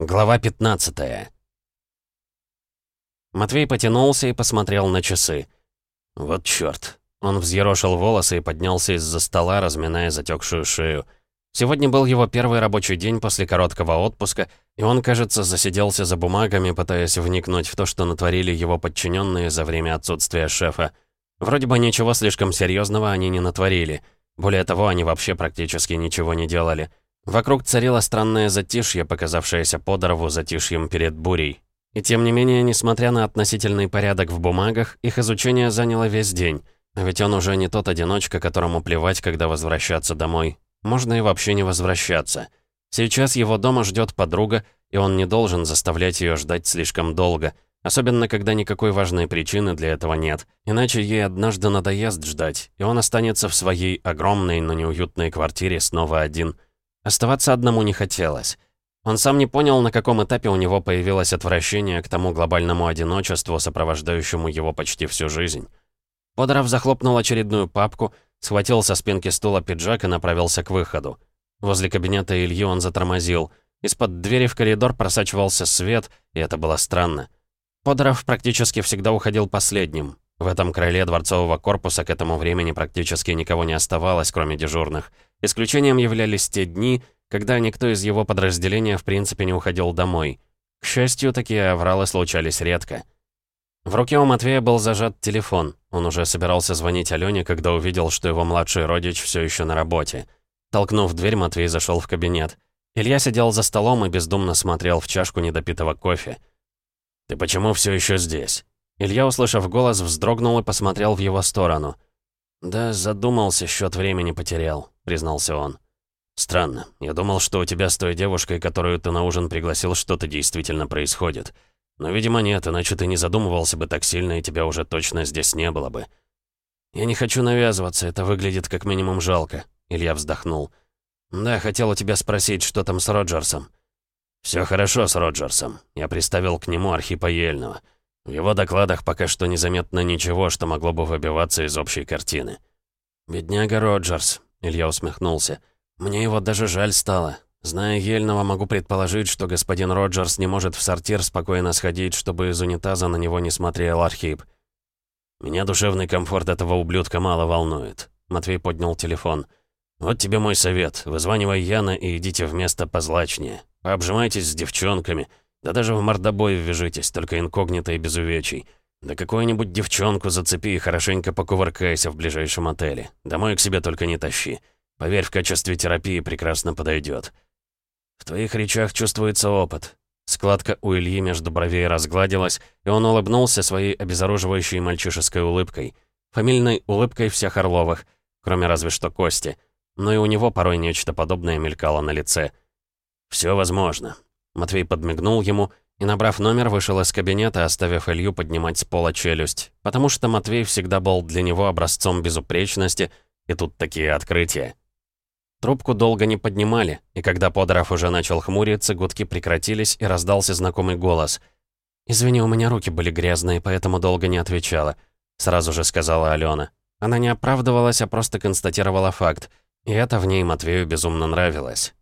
Глава 15 Матвей потянулся и посмотрел на часы. Вот чёрт. Он взъерошил волосы и поднялся из-за стола, разминая затекшую шею. Сегодня был его первый рабочий день после короткого отпуска, и он, кажется, засиделся за бумагами, пытаясь вникнуть в то, что натворили его подчиненные за время отсутствия шефа. Вроде бы ничего слишком серьезного они не натворили. Более того, они вообще практически ничего не делали. Вокруг царило странное затишье, показавшееся Подорову затишьем перед бурей. И тем не менее, несмотря на относительный порядок в бумагах, их изучение заняло весь день. А ведь он уже не тот одиночка, которому плевать, когда возвращаться домой. Можно и вообще не возвращаться. Сейчас его дома ждет подруга, и он не должен заставлять ее ждать слишком долго. Особенно, когда никакой важной причины для этого нет. Иначе ей однажды надоест ждать, и он останется в своей огромной, но неуютной квартире снова один – Оставаться одному не хотелось. Он сам не понял, на каком этапе у него появилось отвращение к тому глобальному одиночеству, сопровождающему его почти всю жизнь. Подоров захлопнул очередную папку, схватил со спинки стула пиджак и направился к выходу. Возле кабинета Ильи он затормозил. Из-под двери в коридор просачивался свет, и это было странно. Подоров практически всегда уходил последним. В этом крыле дворцового корпуса к этому времени практически никого не оставалось, кроме дежурных — Исключением являлись те дни, когда никто из его подразделения в принципе не уходил домой. К счастью, такие авралы случались редко. В руке у Матвея был зажат телефон. Он уже собирался звонить Алене, когда увидел, что его младший родич все еще на работе. Толкнув дверь, Матвей зашел в кабинет. Илья сидел за столом и бездумно смотрел в чашку недопитого кофе. «Ты почему все еще здесь?» Илья, услышав голос, вздрогнул и посмотрел в его сторону. «Да, задумался, счет времени потерял признался он. «Странно. Я думал, что у тебя с той девушкой, которую ты на ужин пригласил, что-то действительно происходит. Но, видимо, нет, иначе ты не задумывался бы так сильно, и тебя уже точно здесь не было бы». «Я не хочу навязываться, это выглядит как минимум жалко», — Илья вздохнул. «Да, хотел у тебя спросить, что там с Роджерсом». «Все хорошо с Роджерсом. Я приставил к нему Архипа Ельного. В его докладах пока что незаметно ничего, что могло бы выбиваться из общей картины». «Бедняга Роджерс. Илья усмехнулся. «Мне его даже жаль стало. Зная Ельного, могу предположить, что господин Роджерс не может в сортир спокойно сходить, чтобы из унитаза на него не смотрел Архип. Меня душевный комфорт этого ублюдка мало волнует». Матвей поднял телефон. «Вот тебе мой совет. Вызванивай Яна и идите в место позлачнее. Пообжимайтесь с девчонками. Да даже в мордобой ввяжитесь, только инкогнито и без увечий. Да какую-нибудь девчонку зацепи и хорошенько покувыркайся в ближайшем отеле. Домой к себе только не тащи. Поверь, в качестве терапии прекрасно подойдет. В твоих речах чувствуется опыт. Складка у Ильи между бровей разгладилась, и он улыбнулся своей обезоруживающей мальчишеской улыбкой. Фамильной улыбкой всех Орловых, кроме разве что Кости. Но и у него порой нечто подобное мелькало на лице. «Все возможно». Матвей подмигнул ему и, набрав номер, вышел из кабинета, оставив Илью поднимать с пола челюсть, потому что Матвей всегда был для него образцом безупречности, и тут такие открытия. Трубку долго не поднимали, и когда Подоров уже начал хмуриться, гудки прекратились, и раздался знакомый голос. «Извини, у меня руки были грязные, поэтому долго не отвечала», — сразу же сказала Алена. Она не оправдывалась, а просто констатировала факт, и это в ней Матвею безумно нравилось.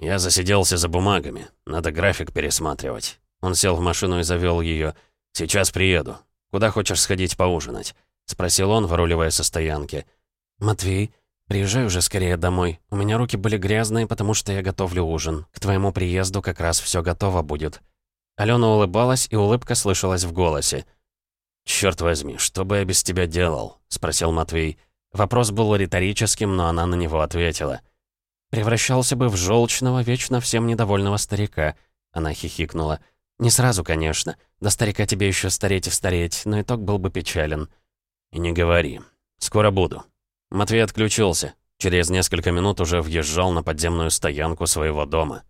«Я засиделся за бумагами. Надо график пересматривать». Он сел в машину и завел ее. «Сейчас приеду. Куда хочешь сходить поужинать?» Спросил он, выруливая со стоянки. «Матвей, приезжай уже скорее домой. У меня руки были грязные, потому что я готовлю ужин. К твоему приезду как раз все готово будет». Алена улыбалась, и улыбка слышалась в голосе. «Чёрт возьми, что бы я без тебя делал?» — спросил Матвей. Вопрос был риторическим, но она на него ответила. Превращался бы в желчного, вечно всем недовольного старика. Она хихикнула. Не сразу, конечно. До старика тебе еще стареть и стареть, но итог был бы печален. И не говори. Скоро буду. Матвей отключился. Через несколько минут уже въезжал на подземную стоянку своего дома.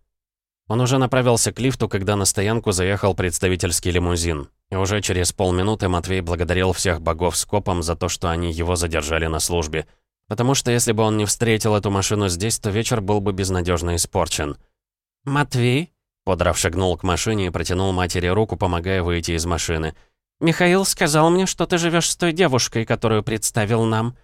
Он уже направился к лифту, когда на стоянку заехал представительский лимузин. И уже через полминуты Матвей благодарил всех богов скопом за то, что они его задержали на службе. Потому что если бы он не встретил эту машину здесь, то вечер был бы безнадежно испорчен. «Матвей?» Подрав шагнул к машине и протянул матери руку, помогая выйти из машины. «Михаил сказал мне, что ты живешь с той девушкой, которую представил нам».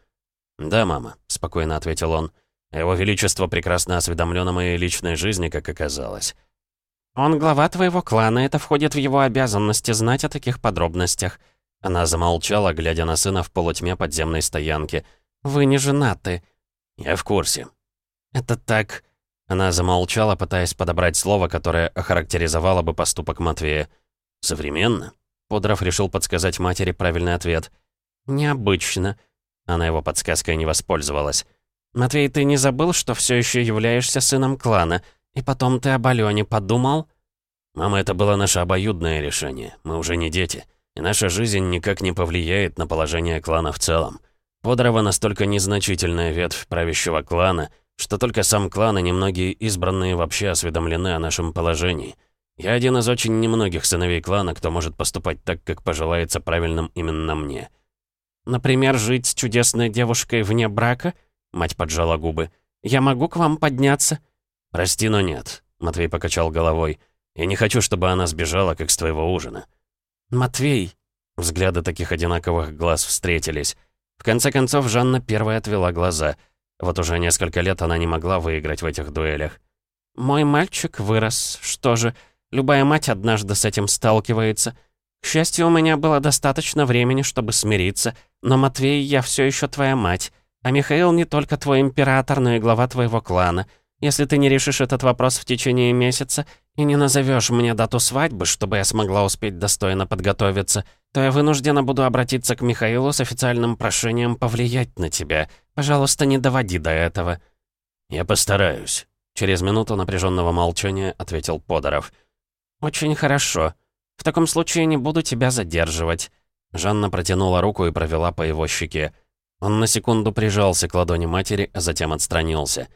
«Да, мама», — спокойно ответил он. «Его Величество прекрасно осведомлен о моей личной жизни, как оказалось». «Он глава твоего клана, это входит в его обязанности знать о таких подробностях». Она замолчала, глядя на сына в полутьме подземной стоянки. «Вы не женаты». «Я в курсе». «Это так...» Она замолчала, пытаясь подобрать слово, которое охарактеризовало бы поступок Матвея. «Современно?» Подров решил подсказать матери правильный ответ. «Необычно». Она его подсказкой не воспользовалась. «Матвей, ты не забыл, что все еще являешься сыном клана? И потом ты об Алене подумал?» «Мама, это было наше обоюдное решение. Мы уже не дети. И наша жизнь никак не повлияет на положение клана в целом. Подорова настолько незначительная ветвь правящего клана, что только сам клан и немногие избранные вообще осведомлены о нашем положении. Я один из очень немногих сыновей клана, кто может поступать так, как пожелается правильным именно мне». «Например, жить с чудесной девушкой вне брака?» Мать поджала губы. «Я могу к вам подняться?» «Прости, но нет», — Матвей покачал головой. «Я не хочу, чтобы она сбежала, как с твоего ужина». «Матвей!» Взгляды таких одинаковых глаз встретились. В конце концов, Жанна первая отвела глаза. Вот уже несколько лет она не могла выиграть в этих дуэлях. «Мой мальчик вырос. Что же, любая мать однажды с этим сталкивается. К счастью, у меня было достаточно времени, чтобы смириться. Но, Матвей, я все еще твоя мать. А Михаил не только твой император, но и глава твоего клана. Если ты не решишь этот вопрос в течение месяца и не назовешь мне дату свадьбы, чтобы я смогла успеть достойно подготовиться, то я вынуждена буду обратиться к Михаилу с официальным прошением повлиять на тебя. Пожалуйста, не доводи до этого». «Я постараюсь», — через минуту напряженного молчания ответил Подоров. «Очень хорошо. В таком случае не буду тебя задерживать». Жанна протянула руку и провела по его щеке. Он на секунду прижался к ладони матери, а затем отстранился.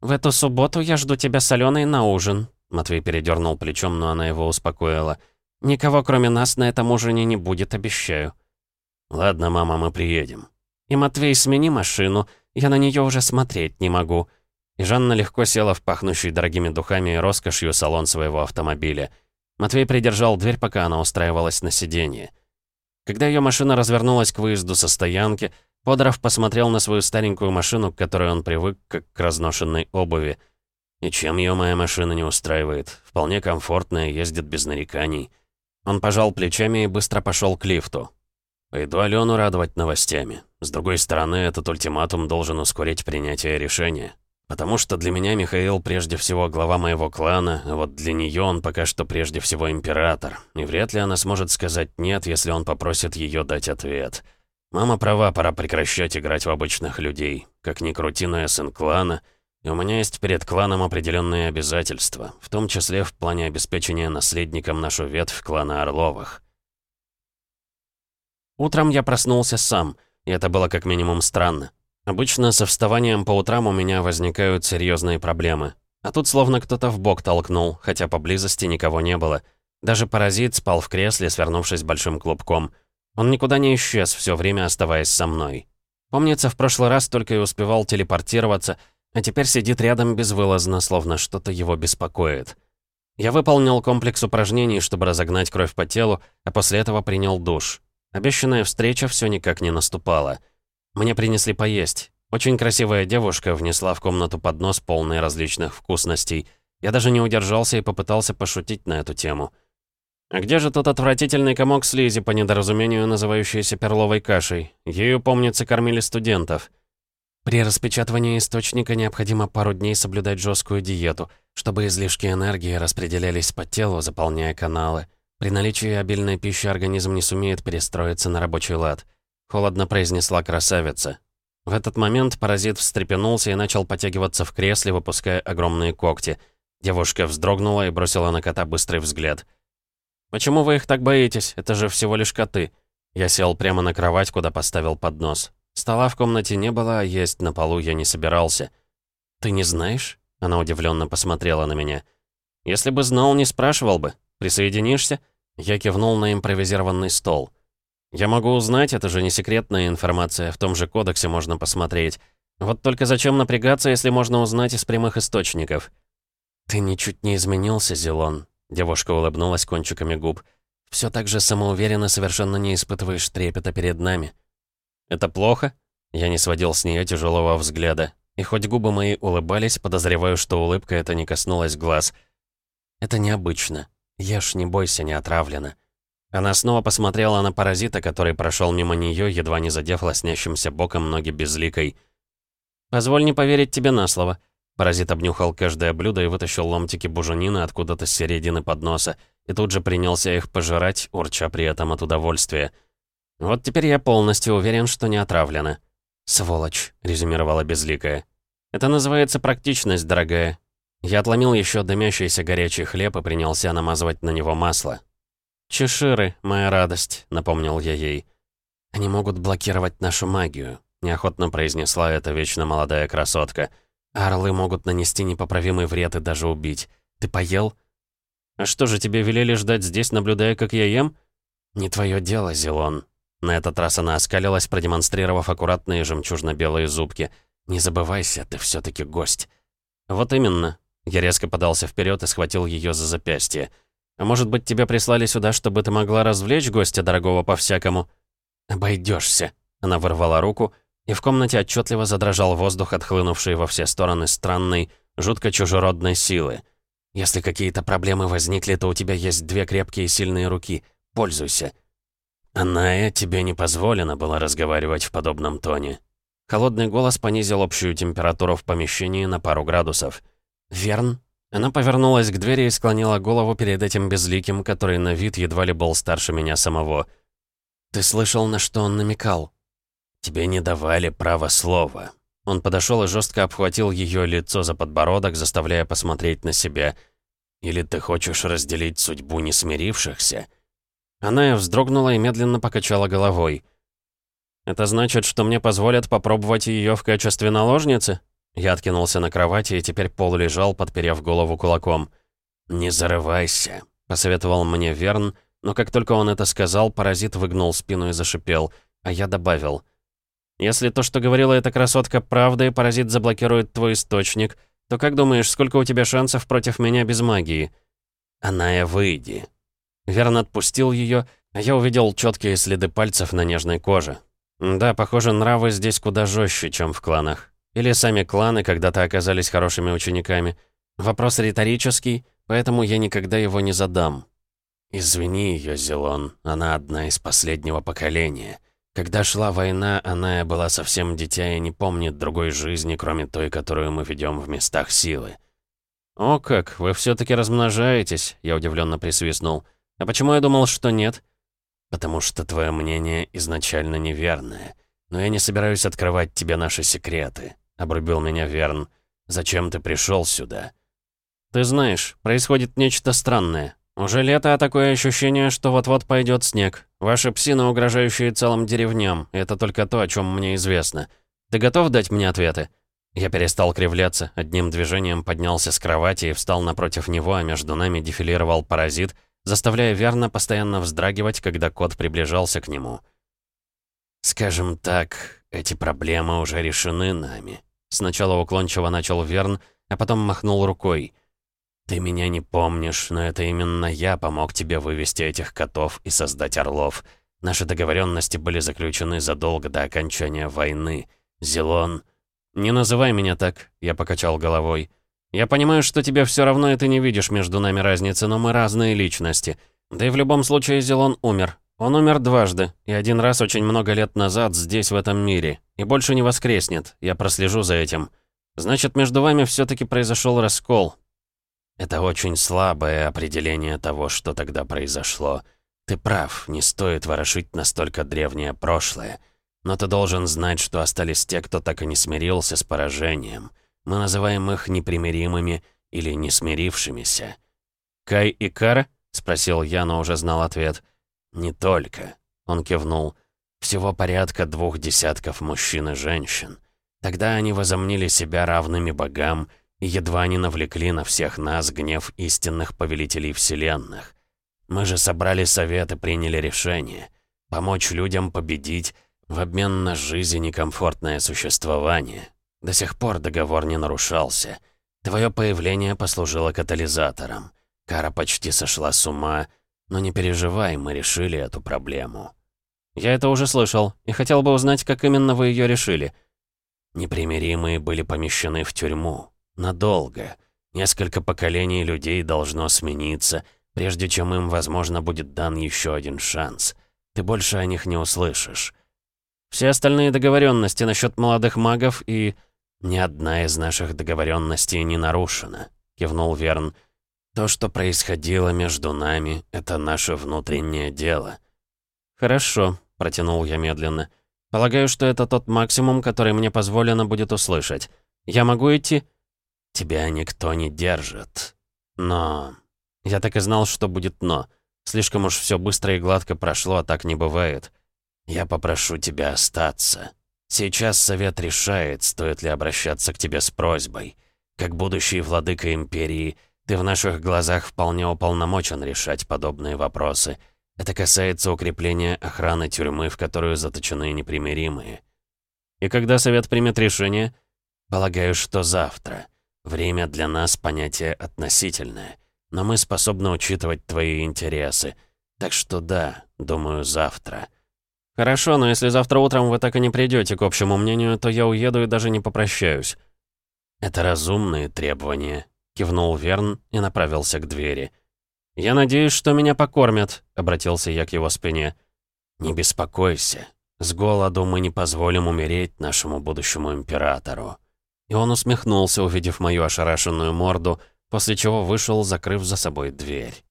«В эту субботу я жду тебя с Аленой на ужин», — Матвей передернул плечом, но она его успокоила. «Никого, кроме нас, на этом ужине не будет, обещаю». «Ладно, мама, мы приедем». «И, Матвей, смени машину, я на нее уже смотреть не могу». И Жанна легко села в пахнущий дорогими духами и роскошью салон своего автомобиля. Матвей придержал дверь, пока она устраивалась на сиденье. Когда ее машина развернулась к выезду со стоянки, Подоров посмотрел на свою старенькую машину, к которой он привык, как к разношенной обуви. И чем ее моя машина не устраивает? Вполне комфортная, ездит без нареканий. Он пожал плечами и быстро пошел к лифту. Пойду Алену радовать новостями. С другой стороны, этот ультиматум должен ускорить принятие решения. Потому что для меня Михаил прежде всего глава моего клана, а вот для нее он пока что прежде всего император. И вряд ли она сможет сказать «нет», если он попросит ее дать ответ. Мама права, пора прекращать играть в обычных людей. Как ни крути, но я сын клана, у меня есть перед кланом определенные обязательства, в том числе в плане обеспечения наследником нашу ветвь клана Орловых. Утром я проснулся сам, и это было как минимум странно. Обычно со вставанием по утрам у меня возникают серьезные проблемы. А тут словно кто-то в бок толкнул, хотя поблизости никого не было. Даже паразит спал в кресле, свернувшись большим клубком — он никуда не исчез, все время оставаясь со мной. Помнится, в прошлый раз только и успевал телепортироваться, а теперь сидит рядом безвылазно, словно что-то его беспокоит. Я выполнил комплекс упражнений, чтобы разогнать кровь по телу, а после этого принял душ. Обещанная встреча все никак не наступала. Мне принесли поесть. Очень красивая девушка внесла в комнату поднос полный различных вкусностей. Я даже не удержался и попытался пошутить на эту тему. А где же тот отвратительный комок слизи, по недоразумению называющийся перловой кашей? Ею, помнится, кормили студентов. При распечатывании источника необходимо пару дней соблюдать жесткую диету, чтобы излишки энергии распределялись по телу, заполняя каналы. При наличии обильной пищи организм не сумеет перестроиться на рабочий лад. Холодно произнесла красавица. В этот момент паразит встрепенулся и начал потягиваться в кресле, выпуская огромные когти. Девушка вздрогнула и бросила на кота быстрый взгляд — «Почему вы их так боитесь? Это же всего лишь коты». Я сел прямо на кровать, куда поставил поднос. Стола в комнате не было, а есть на полу я не собирался. «Ты не знаешь?» Она удивленно посмотрела на меня. «Если бы знал, не спрашивал бы. Присоединишься?» Я кивнул на импровизированный стол. «Я могу узнать, это же не секретная информация, в том же кодексе можно посмотреть. Вот только зачем напрягаться, если можно узнать из прямых источников?» «Ты ничуть не изменился, Зелон. Девушка улыбнулась кончиками губ. «Все так же самоуверенно совершенно не испытываешь трепета перед нами». «Это плохо?» Я не сводил с нее тяжелого взгляда. И хоть губы мои улыбались, подозреваю, что улыбка эта не коснулась глаз. Это необычно. Ешь, не бойся, не отравлено». Она снова посмотрела на паразита, который прошел мимо нее, едва не задев лоснящимся боком ноги безликой. «Позволь не поверить тебе на слово». Паразит обнюхал каждое блюдо и вытащил ломтики буженины откуда-то с середины подноса, и тут же принялся их пожирать, урча при этом от удовольствия. «Вот теперь я полностью уверен, что не отравлено». «Сволочь», — резюмировала Безликая. «Это называется практичность, дорогая». Я отломил еще дымящийся горячий хлеб и принялся намазывать на него масло. «Чеширы, моя радость», — напомнил я ей. «Они могут блокировать нашу магию», — неохотно произнесла эта вечно молодая красотка. «Орлы могут нанести непоправимый вред и даже убить. Ты поел?» «А что же, тебе велели ждать здесь, наблюдая, как я ем?» «Не твое дело, Зелон». На этот раз она оскалилась, продемонстрировав аккуратные жемчужно-белые зубки. «Не забывайся, ты все таки гость». «Вот именно». Я резко подался вперед и схватил ее за запястье. А может быть, тебя прислали сюда, чтобы ты могла развлечь гостя дорогого по-всякому?» Обойдешься. Она вырвала руку, и в комнате отчетливо задрожал воздух, отхлынувший во все стороны странной, жутко чужеродной силы. «Если какие-то проблемы возникли, то у тебя есть две крепкие и сильные руки. Пользуйся». «Аная, тебе не позволено было разговаривать в подобном тоне». Холодный голос понизил общую температуру в помещении на пару градусов. «Верн, она повернулась к двери и склонила голову перед этим безликим, который на вид едва ли был старше меня самого. «Ты слышал, на что он намекал?» «Тебе не давали права слова». Он подошел и жестко обхватил ее лицо за подбородок, заставляя посмотреть на себя. «Или ты хочешь разделить судьбу несмирившихся?» Она вздрогнула и медленно покачала головой. «Это значит, что мне позволят попробовать ее в качестве наложницы?» Я откинулся на кровати и теперь полулежал, подперев голову кулаком. «Не зарывайся», — посоветовал мне Верн, но как только он это сказал, паразит выгнул спину и зашипел, а я добавил. «Если то, что говорила эта красотка, правда, и паразит заблокирует твой источник, то как думаешь, сколько у тебя шансов против меня без магии?» «Аная, выйди». Верн отпустил ее, а я увидел четкие следы пальцев на нежной коже. Да, похоже, нравы здесь куда жестче, чем в кланах. Или сами кланы когда-то оказались хорошими учениками. Вопрос риторический, поэтому я никогда его не задам. «Извини ее, Зелон, она одна из последнего поколения. Когда шла война, она была совсем дитя и не помнит другой жизни, кроме той, которую мы ведем в местах силы». «О как, вы все таки размножаетесь», — я удивленно присвистнул. «А почему я думал, что нет?» «Потому что твое мнение изначально неверное. Но я не собираюсь открывать тебе наши секреты обрубил меня Верн. «Зачем ты пришел сюда?» «Ты знаешь, происходит нечто странное. Уже лето, а такое ощущение, что вот-вот пойдет снег. Ваши псины, угрожающие целым деревням. Это только то, о чем мне известно. Ты готов дать мне ответы?» Я перестал кривляться, одним движением поднялся с кровати и встал напротив него, а между нами дефилировал паразит, заставляя Верна постоянно вздрагивать, когда кот приближался к нему. «Скажем так, эти проблемы уже решены нами», Сначала уклончиво начал Верн, а потом махнул рукой. «Ты меня не помнишь, но это именно я помог тебе вывести этих котов и создать орлов. Наши договоренности были заключены задолго до окончания войны. Зелон...» «Не называй меня так», — я покачал головой. «Я понимаю, что тебе все равно и ты не видишь между нами разницы, но мы разные личности. Да и в любом случае Зелон умер. Он умер дважды, и один раз очень много лет назад здесь, в этом мире. И больше не воскреснет, я прослежу за этим. Значит, между вами все таки произошел раскол. Это очень слабое определение того, что тогда произошло. Ты прав, не стоит ворошить настолько древнее прошлое. Но ты должен знать, что остались те, кто так и не смирился с поражением. Мы называем их непримиримыми или несмирившимися. «Кай и Кара?» — спросил я, но уже знал ответ. «Не только», — он кивнул. «Всего порядка двух десятков мужчин и женщин. Тогда они возомнили себя равными богам и едва не навлекли на всех нас гнев истинных повелителей вселенных. Мы же собрали совет и приняли решение — помочь людям победить в обмен на жизнь и комфортное существование. До сих пор договор не нарушался. Твое появление послужило катализатором. Кара почти сошла с ума, но не переживай, мы решили эту проблему. Я это уже слышал, и хотел бы узнать, как именно вы ее решили. Непримиримые были помещены в тюрьму. Надолго. Несколько поколений людей должно смениться, прежде чем им, возможно, будет дан еще один шанс. Ты больше о них не услышишь. Все остальные договоренности насчет молодых магов и... «Ни одна из наших договоренностей не нарушена», — кивнул Верн. «То, что происходило между нами, это наше внутреннее дело». «Хорошо», — протянул я медленно. «Полагаю, что это тот максимум, который мне позволено будет услышать. Я могу идти?» «Тебя никто не держит. Но...» Я так и знал, что будет «но». Слишком уж все быстро и гладко прошло, а так не бывает. «Я попрошу тебя остаться. Сейчас совет решает, стоит ли обращаться к тебе с просьбой. Как будущий владыка Империи, ты в наших глазах вполне уполномочен решать подобные вопросы. Это касается укрепления охраны тюрьмы, в которую заточены непримиримые». «И когда совет примет решение?» «Полагаю, что завтра. Время для нас понятие относительное, но мы способны учитывать твои интересы. Так что да, думаю, завтра». «Хорошо, но если завтра утром вы так и не придете к общему мнению, то я уеду и даже не попрощаюсь». «Это разумные требования», — кивнул Верн и направился к двери. «Я надеюсь, что меня покормят», — обратился я к его спине. «Не беспокойся. С голоду мы не позволим умереть нашему будущему императору». И он усмехнулся, увидев мою ошарашенную морду, после чего вышел, закрыв за собой дверь.